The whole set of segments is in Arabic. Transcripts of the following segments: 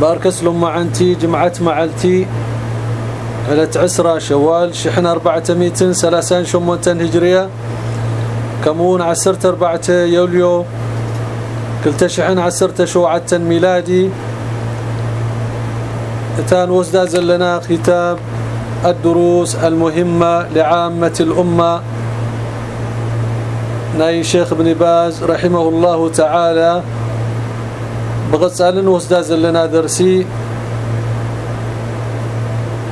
باركس لهم معنتي جمعت معلتي على عسرة شوال شحن أربعة ميتين سلاسان شمونتن هجرية. كمون عسرت أربعة يوليو. كلتا شحن عسرت شوعة ميلادي. تان وزدا زلنا ختاب الدروس المهمة لعامة الأمة. ناي شيخ ابن باز رحمه الله تعالى. بغصالن وسدا زلنا درسي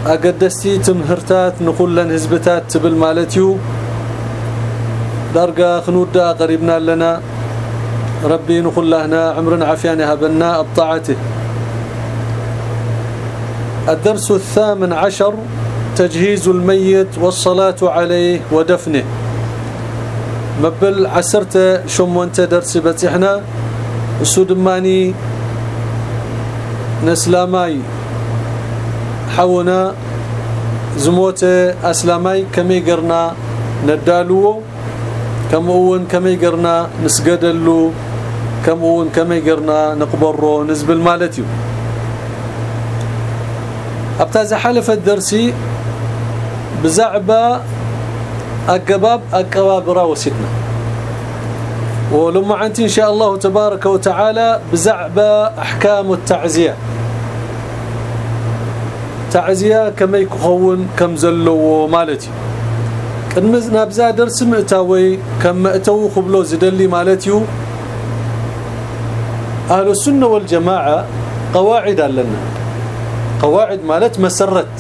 اقدستي تمهرتات نقولن حزبتات تبل مالتيو درجه خنودا قريبنا لنا ربي نقول لهنا عمرنا عافيان هبنا بطاعته الدرس الثامن عشر تجهيز الميت والصلاة عليه ودفنه مبل عسرت شم وانت درس بتحنا السودماني نسلاماي. حونا زموت أسلاماي كمي قرنا ندالو كمون كمي قرنا نسجدلو كمون كمي قرنا نقبرو نزبل مالتيو. ابتاز حلف الدرسي بزعبة أقباب أقباب وسيدنا ولما عنتي إن شاء الله تبارك وتعالى بزعبه أحكام التعزية. تعزية كما يكون كم زلو مالتي. قدمنا بزا درس مئتاوي كم اتو خبلو زدلي مالتيو. أهل السنة والجماعة قواعد لنا قواعد مالت مسرت.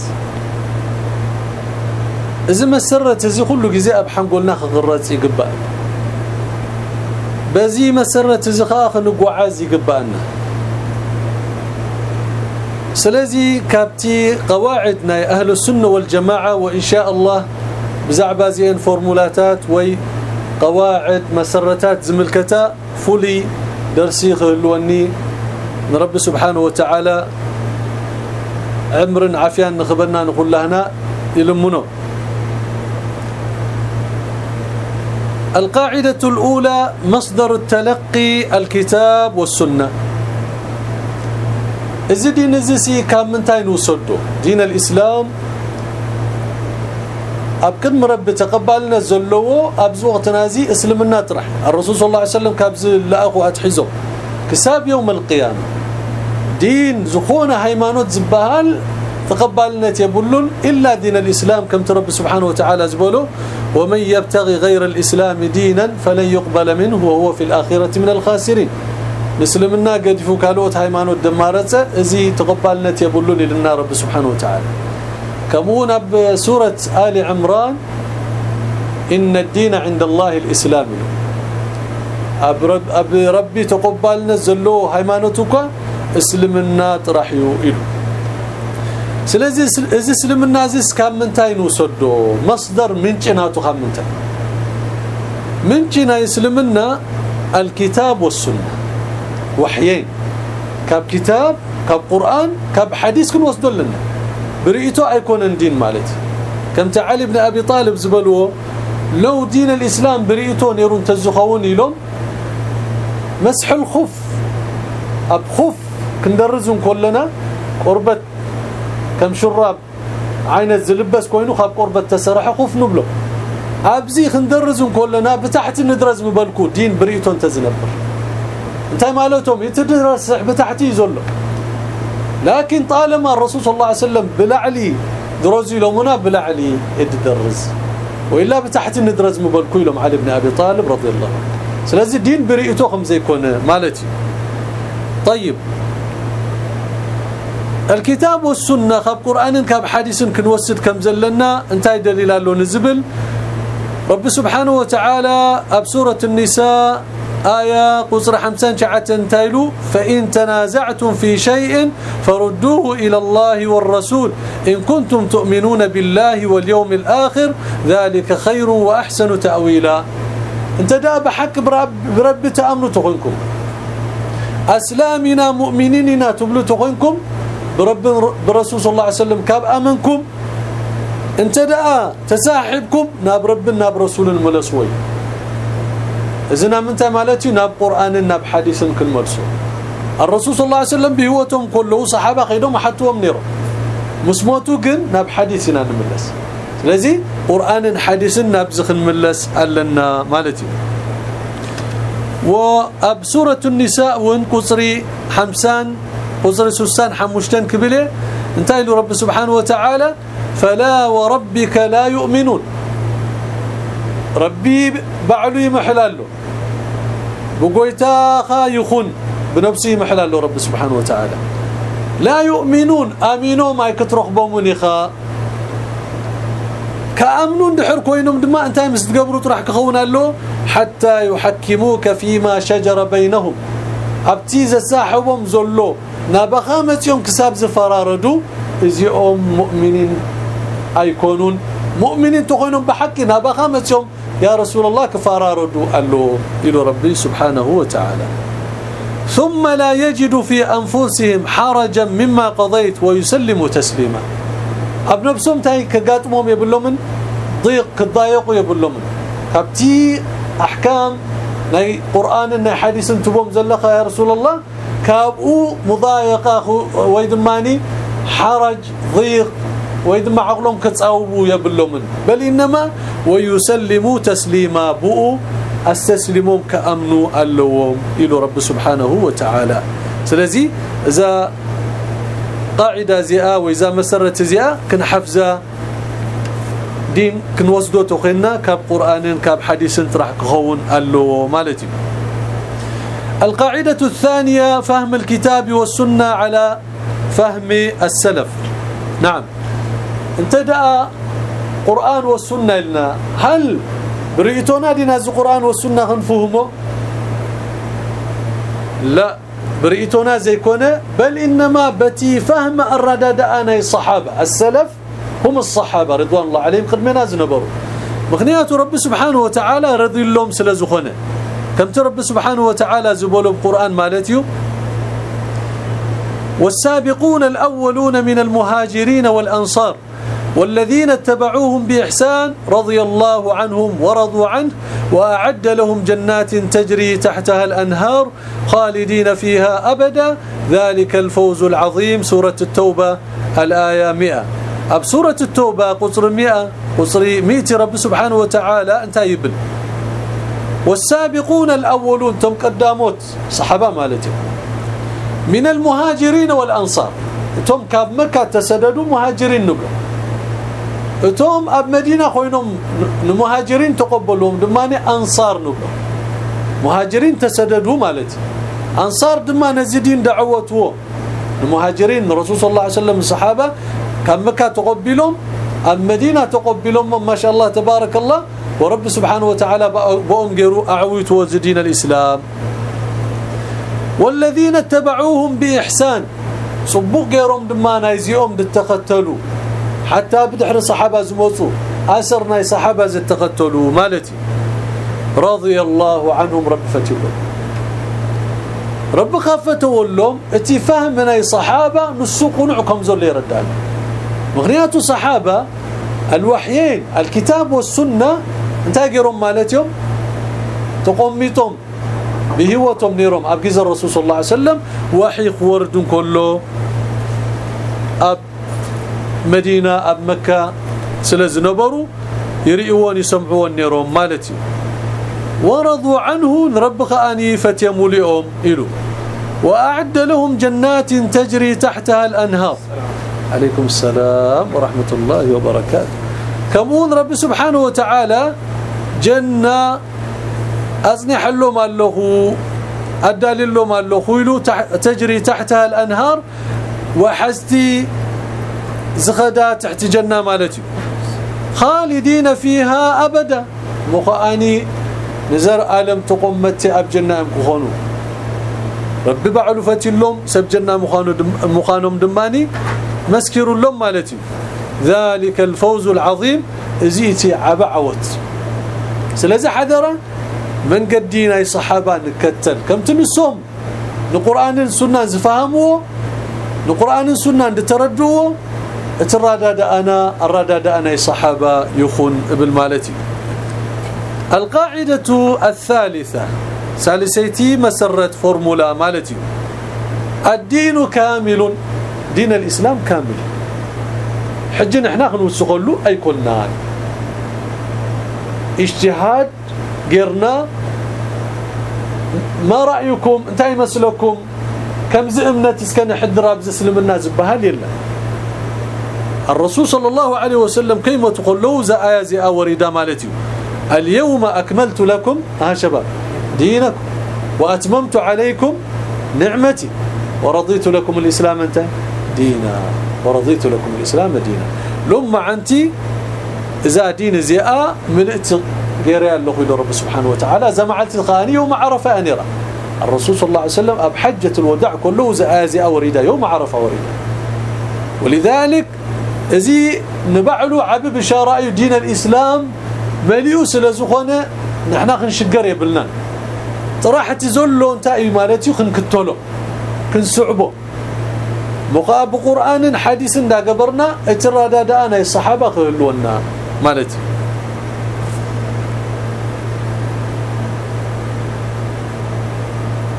إذا مسرت إذا كل جزاء بحن قلنا خغرت يقبا بزي مسرت اذا خاخ نقعاز يقبانا سلازي كابتي قواعدنا أهل السنة والجماعه وان شاء الله بزعبا زين فورمولاتات وي قواعد مسرتات زملكتا فولي درسي خلوني رب سبحانه وتعالى عمر عافيان نخبرنا نقول لهنا يلمونه القاعدة الأولى مصدر التلقي الكتاب والسنة. إذا دين الزسي كان من تاين وصدو. دين الإسلام أبكد مرب تقبلنا زلوه أبز وقتنا زي اسلمنا طرح الرسول صلى الله عليه وسلم كابز لأخو أتحزو. كساب يوم القيامة. دين زخونة هيمانوت زبهال تقبلنا يبلون إلا دين الإسلام كم ترب سبحانه وتعالى زبوله ومن يبتغي غير الإسلام دينا فلن يقبل منه وهو في الآخرة من الخاسرين. مسلمنا قد يفوكالوت هيمانو الدمارة ازي تقبلنا يبلون لنا رب سبحانه وتعالى. كمون بسورة آل عمران إن الدين عند الله الإسلام. أب ربي تقبلنا زلو هيمانوتك إسلمنا ترحيو إلو. ስለዚህ እዚ እስልምና እዚ ካብ ምንታይ ንውሰዶ መስደር ምንጭ ናቱ ካብ ምንታይ ምንጭ ናይ እስልምና الكتاب والسنه وحيين كاب كتاب كاب قرآن كاب حديث كن وصدوا لنا بريئتو ايكون دين مالتي كم تعالي بن ابي طالب زبلوه لو دين الاسلام بريئتو نيرون تزخون يلوم مسح الخف اب خف كندرزون كلنا قربت كم شراب؟ عين الزلبس كوينو خاب قربة تسرح خوف نبلو. أبزي خندرزون كلنا بتحت ندرز مبلكو. دين بريتون تزنبر. انت مالتهم يتدرس بتحتي يزلو. لكن طالما الرسول صلى الله عليه وسلم بلعلي درزي لومنا بلعلي يدرز وإلا بتحت ندرز مبلكو لهم علي بن أبي طالب رضي الله عنه. دين بريتو خمزه يكون مالتي. طيب. الكتاب والسنة خب قران كاب حديث كنوسد كم زلنا انتي دليل له نزبل. رب سبحانه وتعالى أب سورة النساء آية قصر حمسان شعتن تايلو فإن تنازعتم في شيء فردوه إلى الله والرسول. إن كنتم تؤمنون بالله واليوم الآخر ذلك خير وأحسن تأويلا. انت دا بحق برب, برب تأمنوا تقولكم أسلامنا مؤمنيننا تبلو تقولكم برب برسول صلى الله عليه وسلم كاب آمنكم. انت دعا تساحبكم. ناب رب ناب رسول الملسوي اذا منت مالتي؟ ناب قرآن ناب حديث كل مرسو الرسول صلى الله عليه وسلم بهوتهم كله صحابة خيدهم حتوهم نيرو. مسموتو كن ناب حديثنا نملس. لذي قران حديث ناب زخن ملس قالنا مالتي وابسوره النساء وان قصري 50 وزر سوسان حمشتن كبله انتهى رب سبحانه وتعالى. فلا وربك لا يؤمنون. ربي بعلي محلاله بقويتا خايخون. بنفسه محلاله رب سبحانه وتعالى. لا يؤمنون. آمينو ما يكترخ بومنخا كامنون دحر كوينهم دما انت مستقبرو تروح كخون له حتى يحكموك فيما شجر بينهم. أبتيز الساحبهم زلو. نابخامت يوم كساب زفراردو ازيهم مؤمنين أيكونون. مؤمنين تكونون بحق يوم يا رسول الله كفارا ردوا قال له إلى ربي سبحانه وتعالى. ثم لا يجد في أنفسهم حرجا مما قضيت ويسلموا تسليما. ابن بسوم تاي كغاطمهم يقول من ضيق كضايقوا يقول من كبتي أحكام ناي قرآن ان حديث تبوم زلخة يا رسول الله. كابو مضايقة ويدماني حرج ضيق ما عقلهم كتصاوبوا يبلومن. بل إنما ويسلموا تسليما بؤوا استسلموا كأمنوا اللوم إلى رب سبحانه وتعالى. سلازي إذا قاعدة زئاء وإذا مسرت زئاء كنحفظها دين كنوصدو تخينا كاب قرآن كاب حديث راح كخون اللو مالتي؟ القاعدة الثانية فهم الكتاب والسنة على فهم السلف. نعم. انت دا قرآن والسنة لنا. هل بريتونا دينا القرآن والسنة هنفهمه؟ لا. بريتونا زي كونه بل إنما بتي فهم الرداد أنا الصحابة السلف هم الصحابة رضوان الله عليهم. قد مناز نبروا مغنيات رب سبحانه وتعالى رضي اللهم سلزخونه كم رب سبحانه وتعالى زبولوا القرآن مالتيو؟ والسابقون الأولون من المهاجرين والأنصار والذين اتبعوهم بإحسان رضي الله عنهم ورضوا عنه وأعد لهم جنات تجري تحتها الأنهار خالدين فيها أبدا. ذلك الفوز العظيم سورة التوبة الآية 100 أب سورة التوبة قصر 100 قصر 100 رب سبحانه وتعالى أنت يبن. والسابقون الأولون تم قداموت. صحابة مالتهم. من المهاجرين والأنصار. تم كاب مكة تسددوا مهاجرين نقل. اتوم أب مدينة خوينهم المهاجرين تقبلهم دماني أنصار نبلو مهاجرين تسددوا مالتي أنصار دما نزيدين دعوتو المهاجرين الرسول صلى الله عليه وسلم الصحابه كان مكة تقبلهم المدينة تقبلهم ما شاء الله تبارك الله ورب سبحانه وتعالى بهم غيروا اعويت وزدين الإسلام. والذين اتبعوهم بإحسان صبوا غيرهم دما نايزيهم بتختلوا حتى بدحر الصحابه زموتوا اسرنا صحابة زتقتلوا. مالتي؟ رضي الله عنهم رب فتيهم رب خفته لهم إتي فهم من اي صحابة نسوق نعكم زول يردان مغنيات صحابة الوحيين الكتاب والسنة انتاجرهم مالتهم تقوميتهم بهوتهم نيرهم ابجز الرسول صلى الله عليه وسلم وحي ورد كله اب مدينه اب مكه سلازنبروا يرئون يسمعون نيرهم مالتي ورضوا عنه ربك اني فتيملئهم إلو واعد لهم جنات تجري تحتها الانهار عليكم السلام ورحمة الله وبركاته كمون رب سبحانه وتعالى جنة أزنح لهم الله أدال لهم الله تجري تحتها الأنهار وحستي زخدا تحت جنة مالتي. خالدين فيها أبدا. مخاني نزر عالم تقمتي أب جنة كخونو. رب بعلو فتلهم سب جنة مخانو دم مخانهم دماني مسكروا لهم مالتي. ذلك الفوز العظيم. إزيتي عبعوت سلازي حذرا من قدينا الصحابه نكتل. كم تنسهم القران والسنة زفهموا القران والسنة تردوا اتراداد أنا الرداد أنا الصحابه يخون ابن مالتي. القاعدة الثالثة. ثالثيتي مسرت فورمولا مالتي. الدين كامل. دين الإسلام كامل. حجنا إحنا نوسخلو أي كلنا اجتهاد غيرنا ما رأيكم؟ انتي مسلكم؟ كم زئمنت اسكن حدرا بزسلمنا زبهال يلا. الرسول صلى الله عليه وسلم كيما تقول له زي آية زي اوريدا مالتي. اليوم أكملت لكم ها شباب دينكم. وأتممت عليكم نعمتي. ورضيت لكم الإسلام أنت؟ دينا ورضيت لكم الإسلام دينا لما انت إذا دين زياء ملئت غير الله رب سبحانه وتعالى زمعت القاني يوم عرف انيرا الرسول صلى الله عليه وسلم ابحجه الوداع كله زازي اوريدا يوم عرف اوريدا ولذلك ازي نبعلو عبب شرائع دين الإسلام مليو سلازخونه نحنا خنشقر يبلنا. طراحة زلو انت مالتي خنكتلو كنسعبو مقاب قرآن حديث دا قبرنا اترادادا أنا الصحابة خلونا. مالتي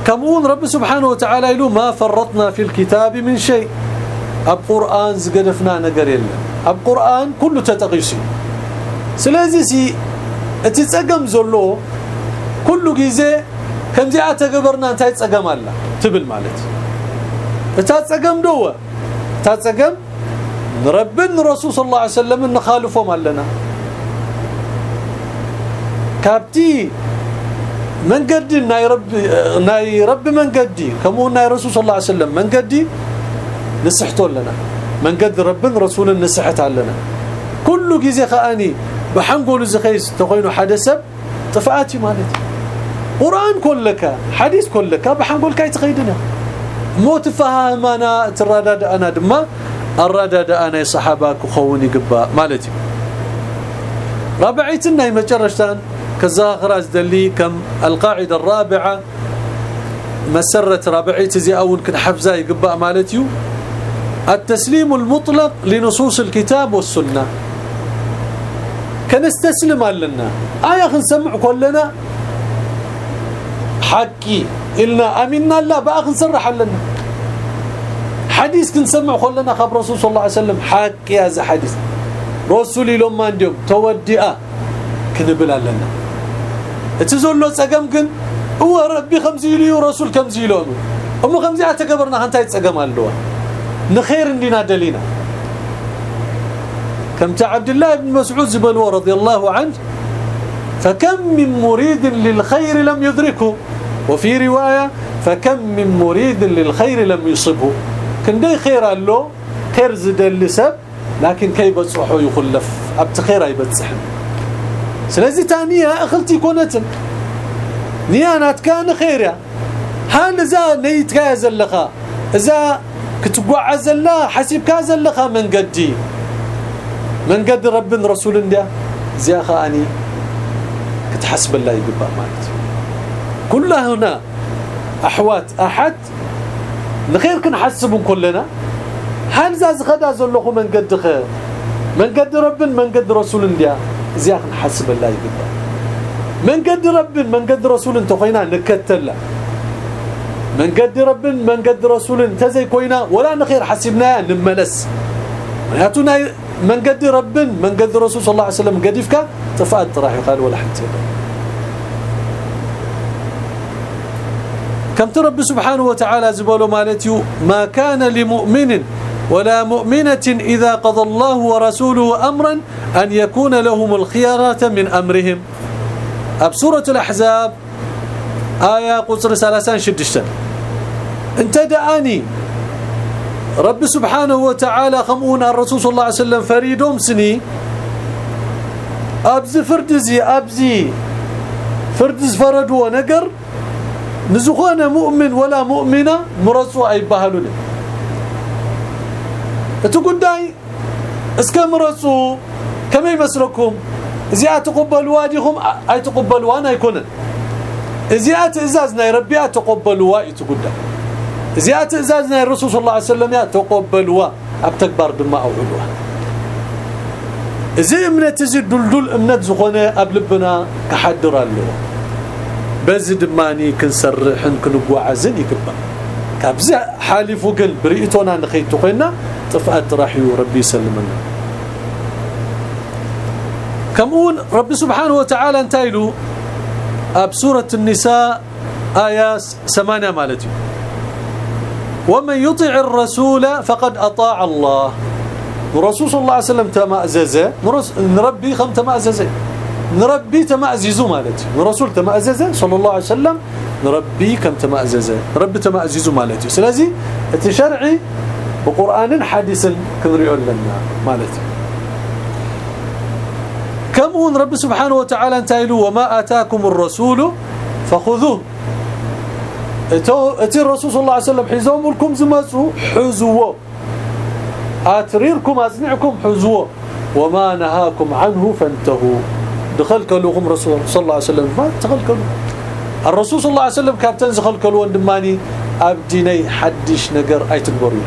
كمون رب سبحانه وتعالى يقول ما فرطنا في الكتاب من شيء. أب قرآن زقدفنا نجر يلا. أب قرآن كله تتقيسي. سلازي سي اتتصقم زلو كل غيزه كمزي اتغبرنا انت تصقم الله. تبل مالتي تتصقم دوه تتصقم ربنا الرسول صلى الله عليه وسلم نخالفهم لنا كابتي من قد ناي رب ناي رب من قد كمو ناي رسول صلى الله عليه وسلم من قد نصحته لنا من قد رب رسول نصحت لنا كل جزي خاني بحنقول زخيس تقينوا حدث طفاتي مالتي قران كلك حديث كلك بحنقول كاي تقيدنا موت فهم أنا تردد أنا دما الردد أنا صحابك خوني قبا. مالتي؟ رابعيتنا مجرشتان كذا خراج دلي كم القاعدة الرابعة. مسرة رابعيه زي أول كن حفظه يقبا مالتيو. التسليم المطلق لنصوص الكتاب والسنة. كنستسلم لنا آية نسمع كلنا. حكي. إلنا آمنا لا باخ نصرح لنا حديث كنسمع كلنا خبر رسول صلى الله عليه وسلم. حكي هذا حديث. رسولي لما عندهم. تودئة. كنبل لنا. اتزولو صقم كن؟ هو ربي خمسي لي ورسول كمزي له. أم خمسي اتكبرنا انت يتصقم الله نخير اندينا دلينا كم عبد الله بن مسعود زبلو رضي الله عنه فكم من مريد للخير لم يدركه. وفي رواية فكم من مريد للخير لم يصبه. كن دي خير قال له خير زد اللسب لكن كي بصحو يخلف أبت خير أي بتصحن. سلازي تانية أخلتي كونتن نيانات كان خيريا هل ذا نيت كازلخا إذا الله حسيب كازلخا من قدي. من قد رب رسول الله. زي خاني كتحسب الله يقبا مالت كلها هنا أحوات أحد. نخير كنحسبهم كلنا. هل ذا زخدا زلخو من قد خير. من قد رب من قد رسول الله زي نحسب الله يقبا من قد رب من قد رسول انت خوينا نكتل. من قد رب من قد قد رب من قد رسول صلى الله عليه وسلم قديفك تفات راح يقال ولا حتى كم ترب سبحانه وتعالى زبالو مالتيو؟ ما كان لمؤمن ولا مؤمنة إذا قضى الله ورسوله أمرا أن يكون لهم الخيارات من أمرهم. بسورة الأحزاب آية قصر سلاسان شدشتن. انت دعاني رب سبحانه وتعالى خمون الرسول صلى الله عليه وسلم فريدهم سني. أبزي فردزي أبزي فرد فرد نجر نزخونه مؤمن ولا مؤمنة مرصو أي بهلون اتقداي اسكا مرصو كما يمسلكم زي تقبلوا ديهم أي تقبلوا أنا يكون. زي ازازنا ربي تقبلوا اي تقداي زي ازازنا الرسول صلى الله عليه وسلم يا تقبلوا ابتكبر دما اولوا زي امنت زي دلدل أمنت زخونة قبلبنا كحدر الله بز دماني كنسرحن كنغواعزن يكبا كابز حالفو قل بريئتونا نخيتو قينا طفأت راحيو ربي يسلمنا. كمون ربي سبحانه وتعالى انتايلو أب سورة النساء آية 8 مالتي. ومن يطع الرسول فقد أطاع الله. الرسول صلى الله عليه وسلم تمأززه نربي خم تمأززه نربي تمأززو مالتي. الرسول تمأززه صلى الله عليه وسلم نربي كم تمأززه ربي تمأززو مالتي. سلازي التشرعي بقرآن حديث كنريو لنا مالتي كم هون رب سبحانه وتعالى انتايلو وما آتاكم الرسول فخذوه أتي الرسول صلى الله عليه وسلم حزوم لكم زماسو حزوة. أتريركم أزنعكم حزوة. وما نهاكم عنه فانتهوا. دخل كلهم رسول صلى الله عليه وسلم. ما دخل كلهم الرسول صلى الله عليه وسلم كابتن زخل كلو وندماني أبديني حدش نجر اي تكبروا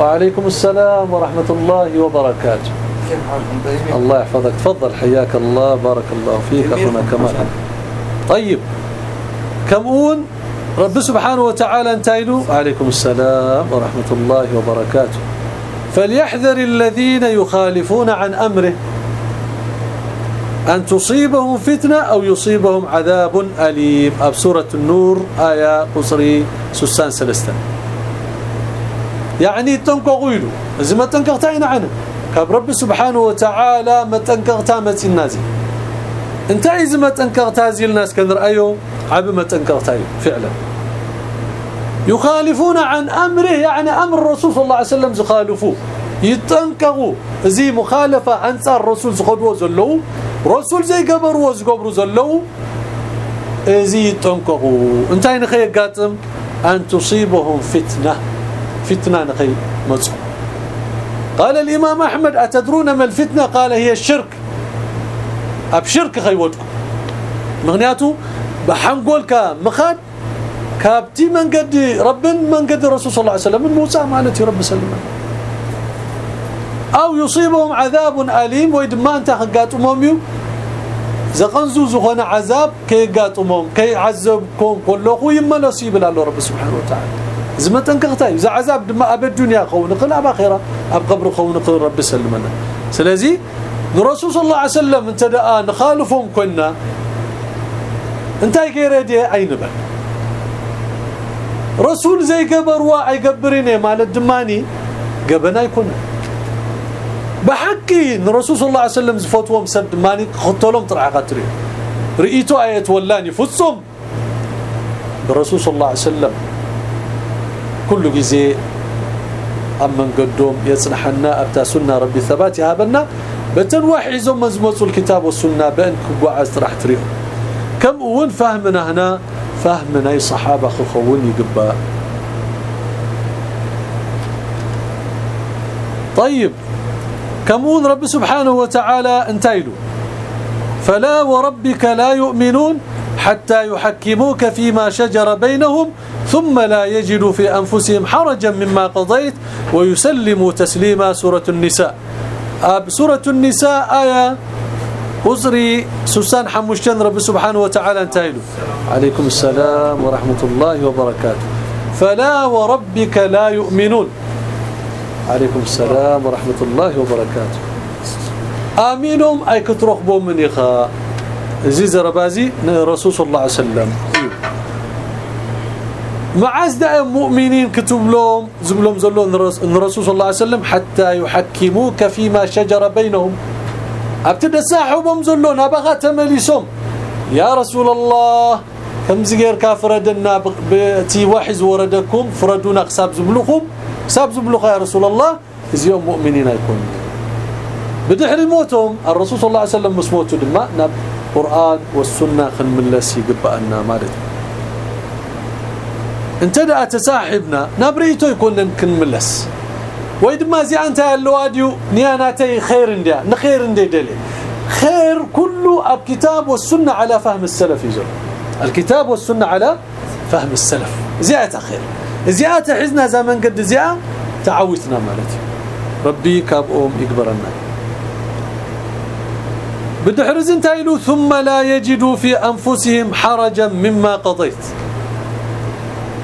وعليكم السلام ورحمة الله وبركاته. الله يحفظك تفضل حياك الله بارك الله فيك أخونا كمال. طيب. كمون. رب سبحانه وتعالى انتايلو عليكم السلام ورحمة الله وبركاته. فليحذر الذين يخالفون عن أمره أن تصيبهم فتنة أو يصيبهم عذاب أليم. أب سورة النور آية قصري سسان سلستان. يعني تنقغيلو إذا ما تنقغتين عنه. كاب رب سبحانه وتعالى ما تنقغتا ما تنازي انت إذا ما تنقغتا زي الناس كان رأيه عب ما تنقغتا فعلا. يخالفون عن أمره يعني أمر الرسول صلى الله عليه وسلم زخالفوه. يتنقغوا زي مخالفة عن الرسول زخدوه زلو رسول زي قبروا وزقبروا زلو ازي تنقغوا انتين نخي قاتم أن تصيبهم فتنة. فتنة نخي مصر قال الإمام أحمد أتدرون ما الفتنة؟ قال هي الشرك. أبشرك خيوتكم. مغنياتو بحنقولك مخاد كابتي من قد ربن من قد الرسول صلى الله عليه وسلم موسى مالتي رب سلمه أو يصيبهم عذاب أليم ويدما أنت قاطمهم يو. زقنزو زخنا عذاب كي قاطمهم كي عذبكم كلكم يملسوا يبلا الله رب سبحانه وتعالى. زما تنكغتاي إذا عذاب دما اب الدنيا خون قل اب اخره أب قبر رب سلمنا. سلازي الرسول صلى الله عليه وسلم انت دا نخالفهم كنا. انت غيردي عين بل رسول زي قبر واي قبرني مال الدماني قبنا يكون بحقي الرسول صلى الله عليه وسلم زفتوهم سد ماني قتلهم طرع قتري رئيتو ايت ولاني فصم الرسول صلى الله عليه وسلم كل جزي أمن قدوم يصلحنا ابتا سنه ربي ثبات يهبنا بتنوح مزمصوا الكتاب والسنة بأن كواعز راح تريهم. كم ون فهمنا هنا فهمنا أي صحابة خخون يقبا. طيب كمون رب سبحانه وتعالى انتايلو. فلا وربك لا يؤمنون حتى يحكموك فيما شجر بينهم ثم لا يجدوا في أنفسهم حرجا مما قضيت ويسلموا تسليما سورة النساء. سورة النساء آية أزري سوسان حمشتن رب سبحانه وتعالى انتايلو عليكم السلام ورحمة الله وبركاته. فلا وربك لا يؤمنون. عليكم السلام ورحمة الله وبركاته. آمينهم أي كترخبوا من إخاء زيز ربازي رسول صلى الله عليه وسلم. معاز دائم مؤمنين كتب لهم زب لهم زلون الرسول صلى الله عليه وسلم حتى يحكموك فيما شجر بينهم. ابتدى ساحبهم زلون أبغى تمليسهم. يا رسول الله كم زغير كافردنا بتي واحد وردكم فردونا حساب زبلكم ساب زبلخ يا رسول الله يوم مؤمنين يكون بدحر موتهم الرسول صلى الله عليه وسلم مسموت دما نب قرآن والسنة خن ملس يقبأنا مالت. انت دا تساحبنا نبريتو يكون كن ملس. ويد ما زي أنت اللواديو نياناتي خير انديا. نخير اندي دلي خير كله الكتاب والسنة على فهم السلف يزول الكتاب والسنة على فهم السلف. زيادة خير. زيادة حزنا زمن قد زيادة تعوتنا مالتي ربي كاب أم يكبرنا. بدحرز انتايلو ثم لا يجدوا في أنفسهم حرجا مما قضيت.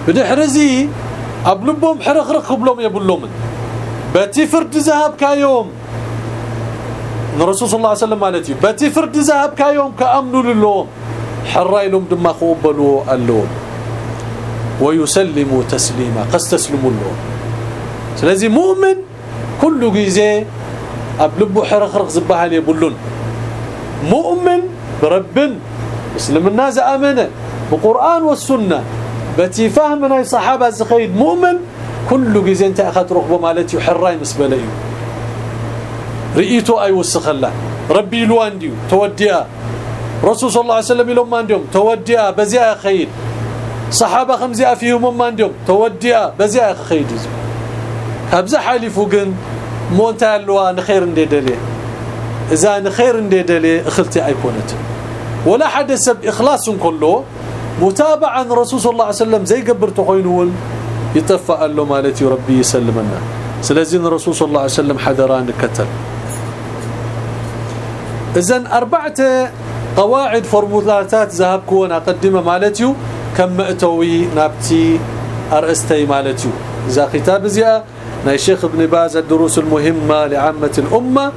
بدحرزي أبلبهم حرخرخ بلوم. يبلومن باتي فرد ذهب كيوم. الرسول صلى الله عليه وسلم مالتي باتي فرد ذهب كيوم كأمنوا للوم. حراي لهم دما خوبلوا اللوم. ويسلموا تسليما قستسلموا اللوم. سلازي مؤمن كل جيزة أبلبو حرخرخ زبحال يبلون مؤمن برب الناس آمنة. بالقران والسنة. بتي فهمنا الصحابه زخيد مؤمن كل جيزه أنت أخذت ركبه مالتي حراي مسبله رئيتو أي وسخلا ربي لو عندي توديا رسول صلى الله عليه وسلم لهم عندهم توديا بزيا خير صحابة خمسة فيهم عندهم توديا بزيا خير ابزا حالفو جن مونتا لوا نخير نددلي إذا نخير نددلي إخلتي أيكونت. ولا حد سب إخلاص كله متابعا رسول صلى الله عليه وسلم زي قبرت خوينون يتفى له مالتي ربي يسلمنا. سلازين الرسول صلى الله عليه وسلم حذران كتل اذا أربعة قواعد فورمولاتات ذهب كون اقدمه مالتي كم مأتوي نابتي أرستي مالتي إذا كتاب زيا ناي شيخ ابن باز الدروس المهمة لعامة الأمة.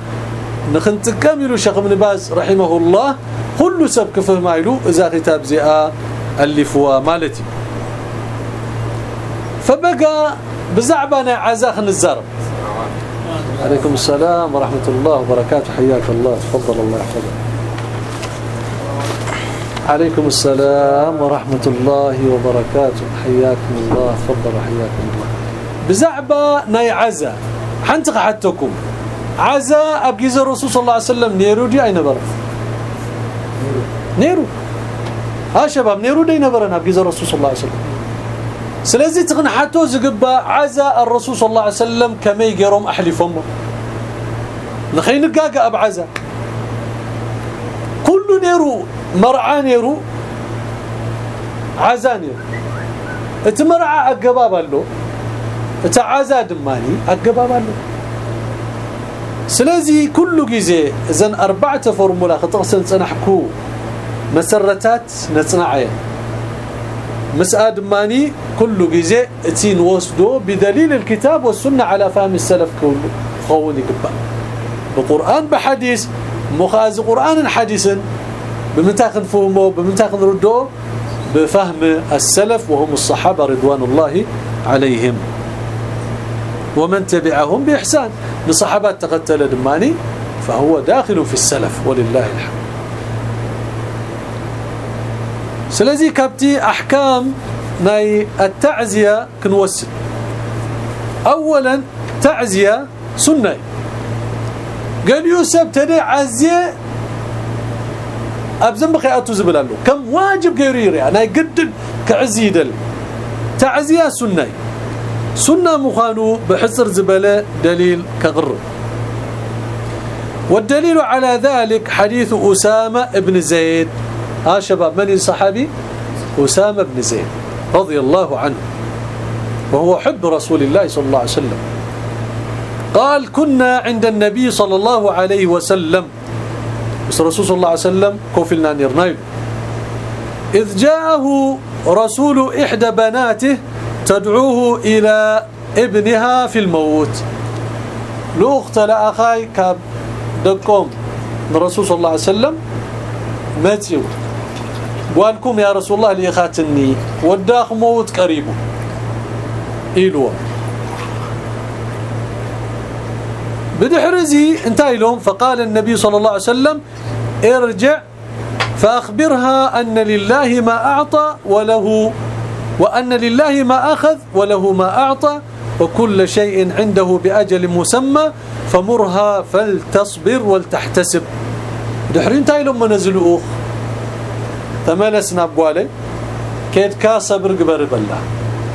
نخنت كامل شيخ ابن باز رحمه الله كل سب كفه مايلو إذا كتاب زيا الفوا مالتي. فبقى بزعبنا عزاخ الزرب عليكم السلام ورحمة الله وبركاته. حياك الله. تفضل الله يحفظك. عليكم السلام ورحمة الله وبركاته. حياكم الله. تفضل حياكم الله. بزعبة ناي عزا. حنتق حتكم. عزا أبجيز الرسول صلى الله عليه وسلم. نيرو دي أين برا نيرو. ها شباب نيرو دي نبرنا أبجيز الرسول صلى الله عليه وسلم. سلازي تقن حتو زقبا عزا الرسول صلى الله عليه وسلم كما يقرم أحلفهم. نخي نقاقا أب عزا. كل نيرو مرعى نيرو عزا نيرو. اتمرعى أقباب له تعازا دماني اقبابالو سلازي كل جزء اذا أربعة فورمولا خطقسن صنحكو مسرتات نصنعيه مسأل دماني كل جزء اتين وسدو بدليل الكتاب والسنة على فهم السلف كله خوني قبا بقران بحديث مخاز قران حديثا بمتاخذ فهمه بمتاخذ ردو بفهم السلف وهم الصحابه رضوان الله عليهم ومن تبعهم بإحسان لصحابات تقتل دماني فهو داخل في السلف ولله الحمد سلازي كابتي أحكام ناي التعزية كنوسل. أولا تعزية سنة. قال يوسف تدي عزية أبزن بقي أتو زبلالو كم واجب غيريري أنا يقدد كعزي دل. تعزية سنة. سنة مخانو بحصر زبلة دليل كغر. والدليل على ذلك حديث أسامة ابن زيد. ها شباب من الصحابي أسامة بن زيد رضي الله عنه وهو حب رسول الله صلى الله عليه وسلم. قال كنا عند النبي صلى الله عليه وسلم. بس الرسول صلى الله عليه وسلم كوفلنا إذ جاءه رسول إحدى بناته تدعوه إلى ابنها في الموت. لأخت لأخاي كاب دقوم الرسول صلى الله عليه وسلم ماتيو والكم يا رسول الله ليخاتني. وداخ موت قريب. إلو. بدحرزي انتهي لهم فقال النبي صلى الله عليه وسلم ارجع فأخبرها أن لله ما أعطى وله وأن لله ما أخذ وله ما أعطى وكل شيء عنده بأجل مسمى فمرها فلتصبر ولتحتسب. دحرين تاي لما تملسنا بوالي كيد كا صبر قبر بلا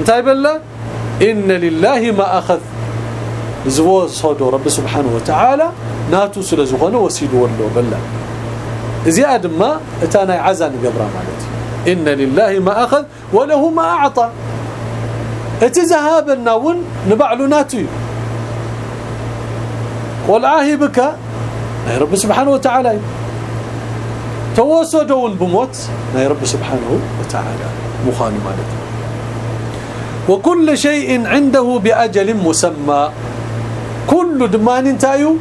انتهي بلا إن لله ما أخذ زو صدو رب سبحانه وتعالى ناتو سلزغونه وسيد ولو بلا زياد ما اتانا عزان قبره مالتي إن لله ما أخذ وله ما أعطى اتذهابنا ون نبعلو ناتو والعاهي بك يا رب سبحانه وتعالى توسدون بموت يا رب سبحانه وتعالى مخان مالك وكل شيء عنده بأجل مسمى كل دمان تايو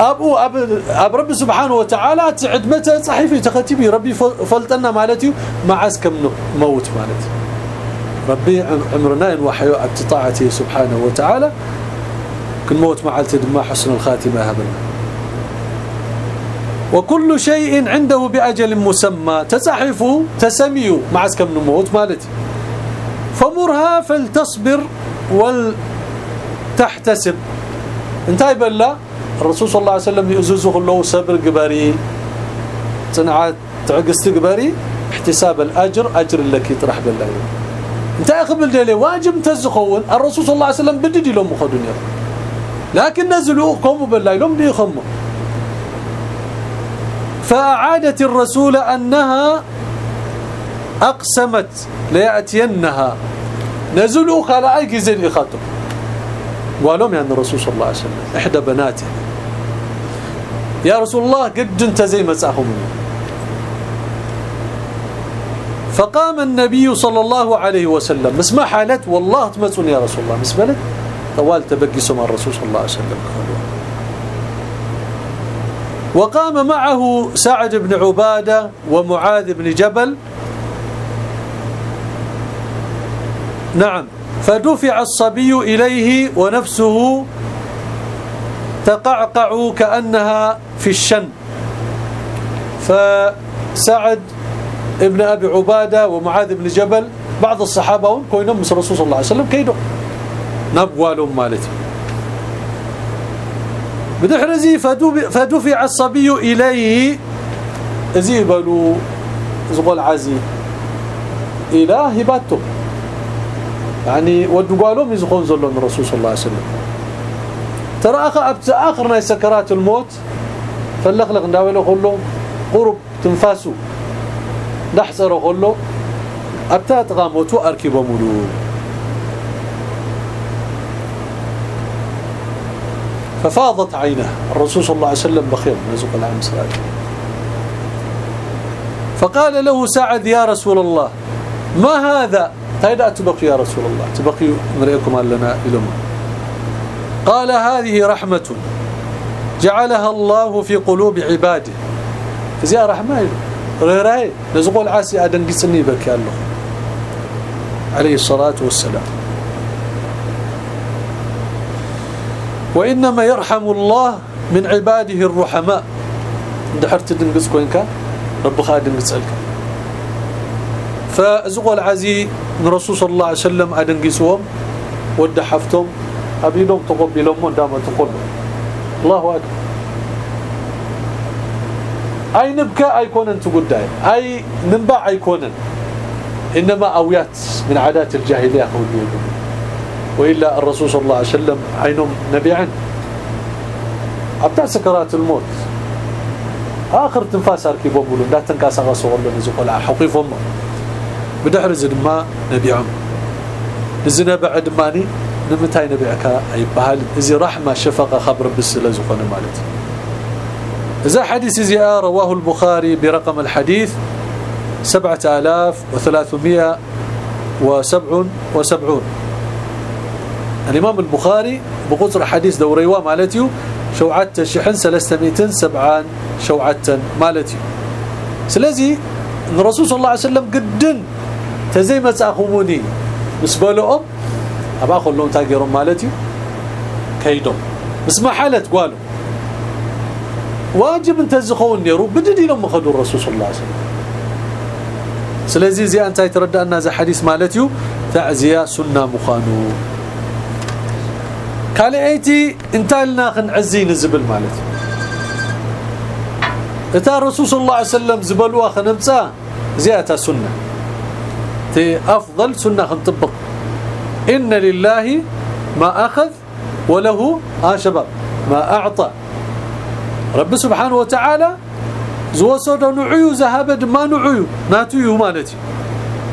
ابو اب, أب رب سبحانه وتعالى تعد متى صحيفه تختبي ربي فلتنا مالتي معسكم موت مالتي ربي عمرنا وحي ابتطاعته سبحانه وتعالى كن موت معلت دما حسن الخاتمه هبلنا وكل شيء عنده بأجل مسمى. تصحفه تسميه معسكم نموت مالتي. فمرها فلتصبر ولتحتسب. انتهي بالله الرسول صلى الله عليه وسلم يؤززه كله صبر قبري. صنعات تعقست قبري. احتساب الأجر أجر لك يطرح بالله انت اقبل دلي واجب تزخون. الرسول صلى الله عليه وسلم بدي لهم خدوني. لكن نزلوا قوموا بالله لهم دي خموا فأعادت الرسول أنها أقسمت ليأتينها. نزلوا قال أي جزين إخاتهم قالوا يعني الرسول صلى الله عليه وسلم إحدى بناته. يا رسول الله قد أنت زي مساهم فقام النبي صلى الله عليه وسلم. اسمع حالت والله تمسون يا رسول الله. مسبلت طوال تبقسوا مع الرسول صلى الله عليه وسلم. وقام معه سعد بن عبادة ومعاذ بن جبل. نعم. فدفع الصبي إليه ونفسه تقعقع كأنها في الشن. فسعد ابن أبي عبادة ومعاذ بن جبل بعض الصحابة كوينهم الرسول صلى الله عليه وسلم كيدو. نبوالهم مالتي بدحرزي فدفع الصبي إليه. زي بلو زغل عزي. إلى هباته يعني ودقالهم يزخون زلون الرسول صلى الله عليه وسلم. ترى أبت آخرنا سكرات الموت. فلخلق نداوله كله قرب تنفاسه دحصره كله أبتا تغاموتو أركبه ملو ففاضت عينه. الرسول صلى الله عليه وسلم بخير نزق العام سعد فقال له سعد يا رسول الله ما هذا؟ هيدا تبقي يا رسول الله تبقي مريكم لنا إلما قال هذه رحمة جعلها الله في قلوب عباده. فزي رحمة غير هاي نزقوا العاسي أدن قسني بك يا الله. عليه الصلاة والسلام. وإنما يرحم الله من عباده الرحماء. دحرت دنقص كوينكا؟ رب خادم يسألك فزقوا العزي من رسول صلى الله عليه وسلم أدنقسوهم ودحفتهم أبيلهم تقبلهم ودام تقولهم الله أكبر. أي نبكى أيكونن تقداي. أي ننبع أيكونن إنما أويات من عادات الجاهلية قولوا وإلا الرسول صلى الله عليه وسلم عينهم نبيعا أبتع سكرات الموت. آخر تنفاس أركي بوبولون لا تنكاس صغر الله نزقوا لها حقيفهم بدحر زدما نبيعهم. بعد ماني نمتاي نبيعك أي بحال إزي رحمة شفقة خبر بالسلة زقنا مالت. إذا حديث إذي رواه البخاري برقم الحديث 7377 الإمام البخاري بقصر حديث دوريوا مالتيو شوعت شحن سلستميتن سبعان شوعت مالتيو. سلازي الرسول صلى الله عليه وسلم قدن تزي مساخموني مسبلهم أبا خلون تاغيرهم مالتيو كيدهم. اسمع حالة قالوا. واجب انتزخون نيرو بددي لهم خدوا الرسول صلى الله عليه وسلم. سلازي زي أنت يتردى أن هذا حديث مالتيو تعزية سنة مخانو. قال ايتي انت لنا خنعزي نزبل مالتي. إتا الرسول صلى الله عليه وسلم زبلوا خنمصا زيادة سنة. تي أفضل سنة خنطبق إن لله ما أخذ وله ها شباب ما أعطى. رب سبحانه وتعالى زوسد نعيو ذهب ما نعيو ناتيو مالتي.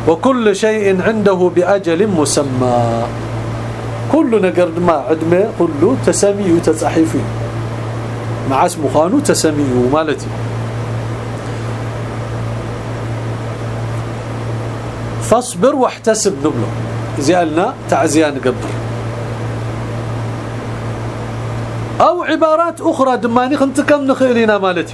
وكل شيء عنده بأجل مسمى. كل نقر ما عدمه كله تسمي وتصحيفي مع اسم خانو تسمي مالتي. فاصبر واحتسب نبله زيالنا تعزية نقبر. أو عبارات أخرى دماني خنت كم نخيلنا مالتي.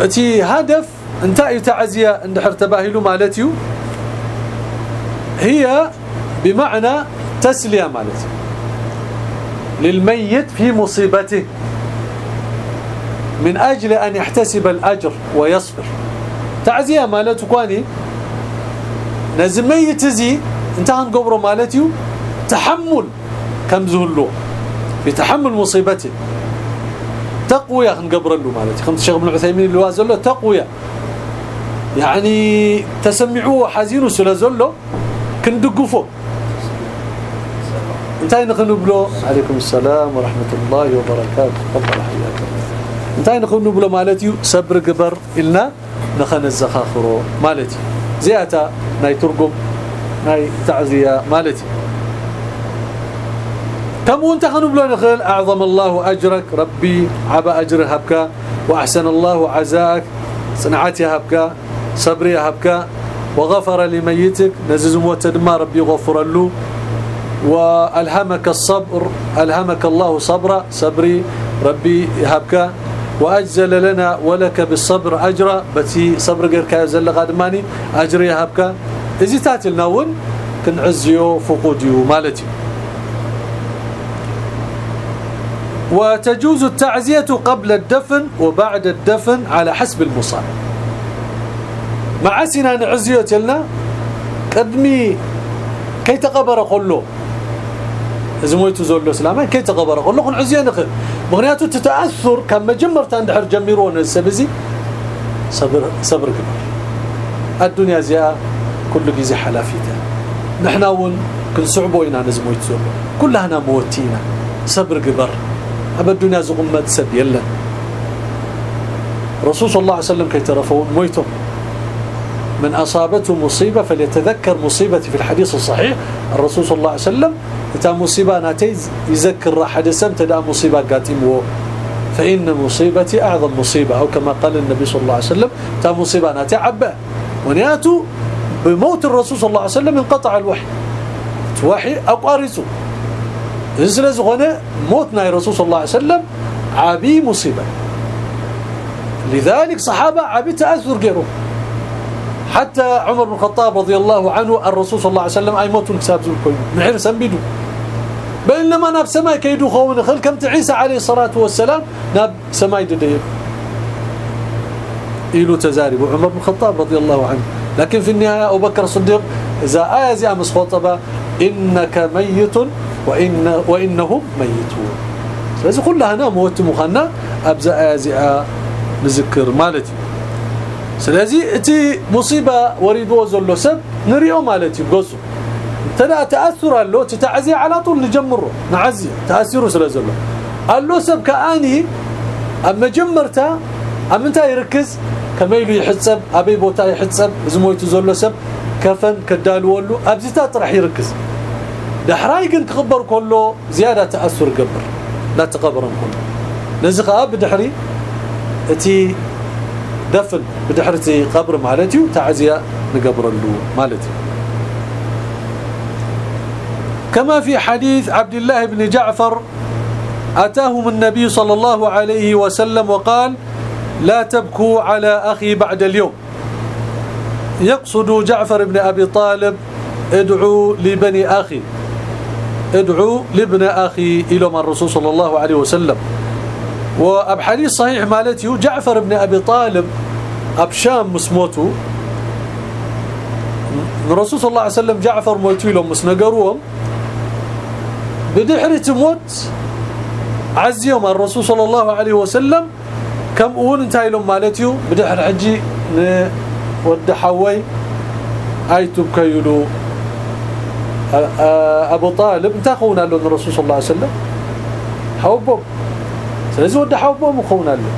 اتي هدف انت تعزية عند حرتباهلو مالتي هي بمعنى تسلية مالتي. للميت في مصيبته. من أجل أن يحتسب الأجر ويصبر. تعزية مالته كواني؟ نزل ميت زي انت هنقبره مالتي تحمل كم زهلو. في تحمل مصيبته. تقوية نقبر له مالتي. خمس شيخ ابن عثيمين اللي وازله تقوية. يعني تسمعوه حزين سلازله كندقفه انتهي نخنبلو عليكم السلام ورحمة الله وبركاته. تفضل حياك انتهي نخنبلو مالتي صبر قبر. إلنا نخن الزخاخرو مالتي زياتا ناي ترقم ناي تعزية مالتي كم وانت خنبلو نخل أعظم الله أجرك. ربي عبا أجر هبك وأحسن الله عزاك. صنعتي هبك صبري هبك. وغفر لميتك. نزز موت دما ربي غفر له وألهمك الصبر ألهمك الله صبرا. صبري ربي يهبك وأجزل لنا ولك بالصبر أجرا. بتي صبر غير كازل قادماني أجر يهبك اذا تاتلنا ون كنعزيو فقوديو مالتي. وتجوز التعزية قبل الدفن وبعد الدفن على حسب المصاب. مع سنا نعزيت لنا. قدمي كي تقبر كله زمويتو زولو سلاما كي تقبر كله كن عزية نخل. مغنياتو تتأثر كما جمرت عند حر جميرون السبزي. صبر صبر كبر الدنيا زيا كل جزي حلافيتها نحنا ون كل صعبوينا نزمويت زولو كلها موتينا. صبر كبر ابى الدنيا زغمت سب يلا. رسول صلى الله عليه وسلم كي ترفون مويتو. من أصابته مصيبة فليتذكر مصيبتي في الحديث الصحيح. الرسول صلى الله عليه وسلم تا مصيبة ناتي يذكر حدثا تدا مصيبة قاتمه فإن مصيبتي أعظم مصيبة. أو كما قال النبي صلى الله عليه وسلم تا مصيبة ناتي عبا. ونياتو بموت الرسول صلى الله عليه وسلم انقطع الوحي. توحي أقارسه. إذن هنا موتنا الرسول صلى الله عليه وسلم عبي مصيبة. لذلك صحابة عبي تأثر غيره. حتى عمر بن الخطاب رضي الله عنه الرسول صلى الله عليه وسلم أي موت كساب زلكم نحر سنبدو بينما ناب سماء كيدو خون خل كم عيسى عليه الصلاة والسلام ناب سماء ددي إلو تزارب عمر بن الخطاب رضي الله عنه. لكن في النهاية أبو بكر الصديق إذا ازي أمس خطبة إنك ميت وان وإنهم ميتون. لذلك كلها أنا موت مخنا أبزأ ازي نذكر مالتي؟ سلازي اتي مصيبه وريدو زلو سب نريو مالتي غصو تدا تاثر له تتعزي على طول نجمره نعزي تاثيره سلازلو قال سب كاني اما جمرتا امنتا يركز كما يلو يحسب ابي بوتا يحسب زمويتو زلو سب كفن كدالولو ابزيتا طرح يركز دحراي كن تخبر كله زياده تاثر قبر لا تقبرن كله نزخ اب دحري اتي دفن بدحرتي قبر مالتي تعزية نقبر له مالتي كما في حديث عبد الله بن جعفر أتاهم النبي صلى الله عليه وسلم وقال لا تبكوا على أخي بعد اليوم. يقصد جعفر بن أبي طالب ادعوا لبني أخي ادعوا لابن أخي إلى الرسول صلى الله عليه وسلم. وابحديث صحيح مالتي جعفر بن أبي طالب أبشام مسموتو. الرسول صلى الله عليه وسلم جعفر موتو لهم مسنقروهم بدحري تموت عزيهم الرسول صلى الله عليه وسلم. كم أون انتهي لهم مالتيو بدحر حجي ود حوي. ايتب كيلو أبو طالب انت خونا له الرسول صلى الله عليه وسلم. حوبه سلازم ود حوبه مخونا له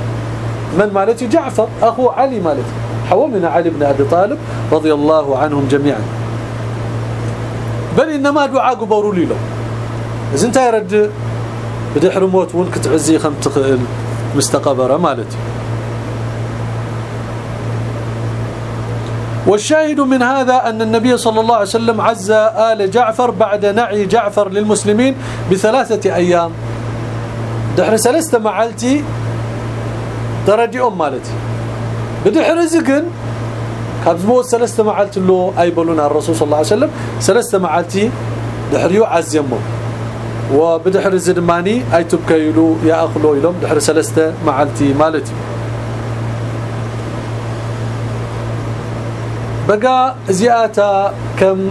من مالتي؟ جعفر أخو علي مالتي. حو من علي بن أبي طالب رضي الله عنهم جميعا. بل إنما دعاء قبروا لي له إذا انت يرد بدحر موت ون كتعزي خم تخيل مستقبرة مالتي. والشاهد من هذا أن النبي صلى الله عليه وسلم عز آل جعفر بعد نعي جعفر للمسلمين بثلاثة أيام. دحر سلسة معلتي درجي أم مالتي. بدحر زقن كابزموت سلسة معلت له أي بلون الرسول صلى الله عليه وسلم. سلسة معلتي دحريو عز يمه وبدحر الزدماني أي تبكيلو يا أخلو يلوم دحر سلسته معلتي مالتي. بقى زياتا كم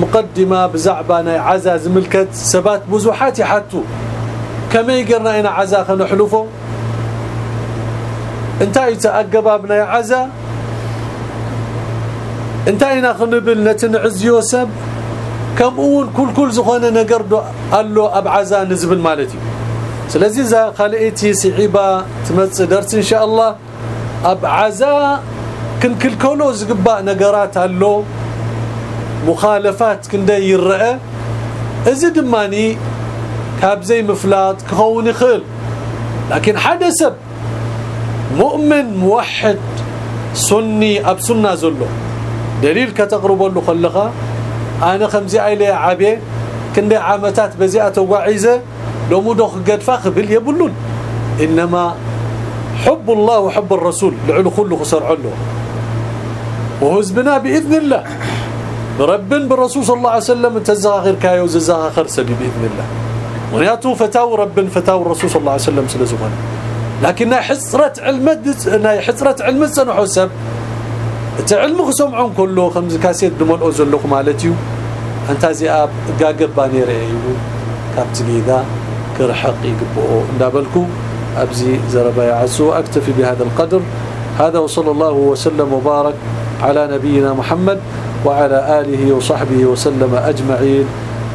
مقدمة بزعبانة عزا ملكت سبات بزوحات حتو كما يقرنا هنا عزا خنحلفه انت يتاقبابنا عزا انت هنا خنبل نتنعز يوسف كم اول كل كل زخونه نجر قال له ابعزا نزبل مالتي سلازي ذا خلقتي سعيبه تمص درس ان شاء الله ابعزا كن كل كلو زقبا نجرات هلو مخالفات كنده يرأى اذا دماني كاب زي مفلات كون خل لكن حدث مؤمن موحد سني أب سنة زلو. دليل كتقرب له خلقه. أنا خمسي ايله عبي كندي عامتات بزيئة توعيزه لو مدخ قد فاخبل يبلون. إنما حب الله وحب الرسول لعلو كله خسر عله وهزبنا بإذن الله. برب بالرسول صلى الله عليه وسلم تزاغر كايو زاغر سبي بإذن الله. ونياتو فتاو رب فتاو الرسول صلى الله عليه وسلم سلزمان لكن حسره علم حسره علم سنه حسب. تعلم سمعون كله خمس كاسيت دملؤ زلخ مالتيو. أنت زي آب غاغب بانير ايو كابتليدا كرحق يقبو. ندابلكو. أبزي زربا يعسو أكتفي بهذا القدر. هذا وصلى الله وسلم وبارك على نبينا محمد وعلى آله وصحبه وسلم أجمعين.